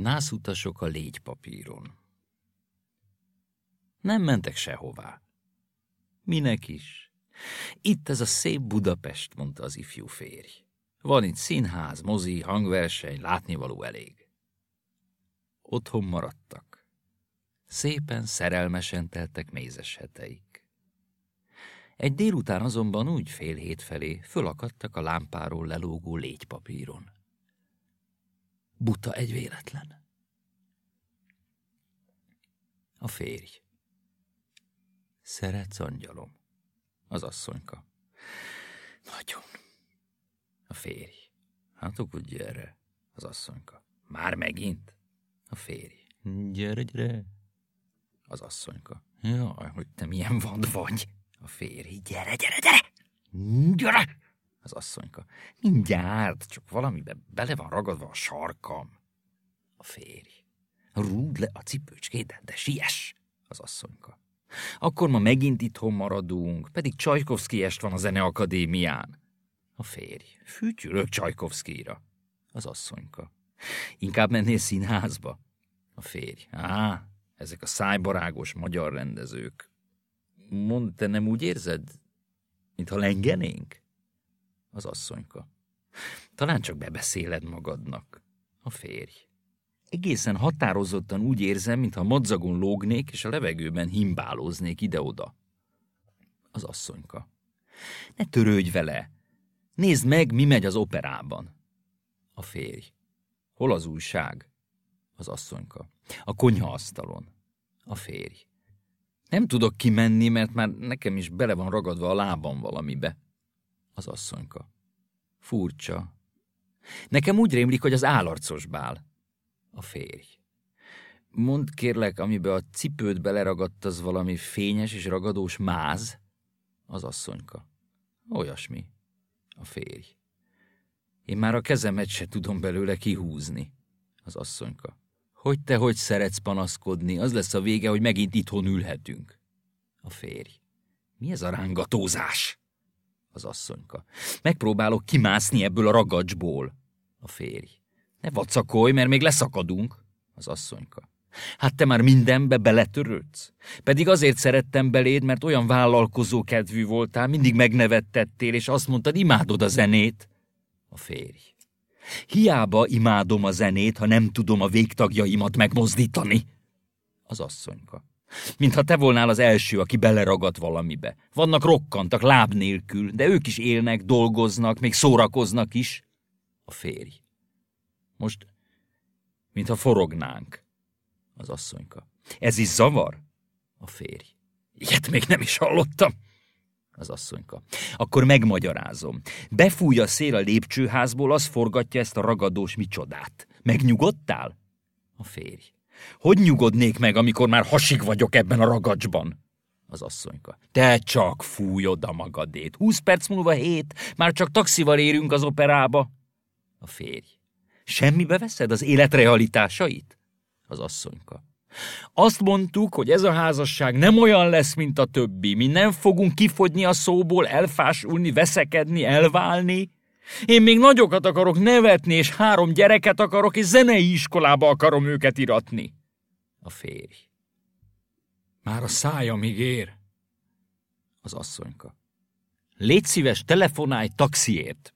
Nászutasok a légypapíron. Nem mentek sehová. Minek is? Itt ez a szép Budapest, mondta az ifjú férj. Van itt színház, mozi, hangverseny, látnivaló elég. Otthon maradtak. Szépen, szerelmesen teltek mézes heteik. Egy délután azonban úgy fél hét felé fölakadtak a lámpáról lelógó légypapíron. Buta egy véletlen. A férj. Szeretsz, angyalom? Az asszonyka. Nagyon. A férj. Hát akkor gyere. Az asszonyka. Már megint? A férj. Gyere, gyere. Az asszonyka. Jaj, hogy te milyen vad vagy. A férj. Gyere, gyere, gyere. Gyere. Az asszonyka. Mindjárt, csak valamibe bele van ragadva a sarkam. A férj. Rúd le a cipőcskédet, de siess. Az asszonyka. Akkor ma megint itthon maradunk, pedig Csajkovszki est van a Zeneakadémián. A férj. Fütyülök Csajkovszkira. Az asszonyka. Inkább mennél színházba? A férj. Á, ezek a szájbarágos magyar rendezők. Mondd, te nem úgy érzed, mintha lengenénk? Az asszonyka. Talán csak bebeszéled magadnak. A férj. Egészen határozottan úgy érzem, mintha madzagon lógnék, és a levegőben himbálóznék ide-oda. Az asszonyka. Ne törődj vele! Nézd meg, mi megy az operában. A férj. Hol az újság? Az asszonyka. A konyhaasztalon. A férj. Nem tudok kimenni, mert már nekem is bele van ragadva a lábam valamibe. Az asszonyka. Furcsa. Nekem úgy rémlik, hogy az állarcos bál. A férj. Mondd kérlek, amibe a cipőt beleragadt, az valami fényes és ragadós máz? Az asszonyka. Olyasmi. A férj. Én már a kezemet se tudom belőle kihúzni. Az asszonyka. Hogy te hogy szeretsz panaszkodni, az lesz a vége, hogy megint itthon ülhetünk. A férj. Mi ez a rángatózás? Az asszonyka. Megpróbálok kimászni ebből a ragacsból. A férj. Ne vacakolj, mert még leszakadunk, az asszonyka. Hát te már mindenbe beletörődsz? Pedig azért szerettem beléd, mert olyan vállalkozó kedvű voltál, mindig megnevettettél, és azt mondtad, imádod a zenét. A férj. Hiába imádom a zenét, ha nem tudom a végtagjaimat megmozdítani. Az asszonyka. Mintha te volnál az első, aki beleragadt valamibe. Vannak rokkantak láb nélkül, de ők is élnek, dolgoznak, még szórakoznak is. A férj. Most, mintha forognánk. Az asszonyka. Ez is zavar? A férj. Ilyet még nem is hallottam. Az asszonyka. Akkor megmagyarázom. Befúj a szél a lépcsőházból, az forgatja ezt a ragadós micsodát. Megnyugodtál? A férj. Hogy nyugodnék meg, amikor már hasig vagyok ebben a ragacsban? Az asszonyka. Te csak fúj oda magadét. Húsz perc múlva hét, már csak taxival érünk az operába. A férj. Semmibe veszed az élet realitásait? Az asszonyka. Azt mondtuk, hogy ez a házasság nem olyan lesz, mint a többi. Mi nem fogunk kifogyni a szóból, elfásulni, veszekedni, elválni. Én még nagyokat akarok nevetni, és három gyereket akarok, és zenei iskolába akarom őket iratni. A férj. Már a szájamig ér. Az asszonyka. Légy szíves, telefonálj taxiért.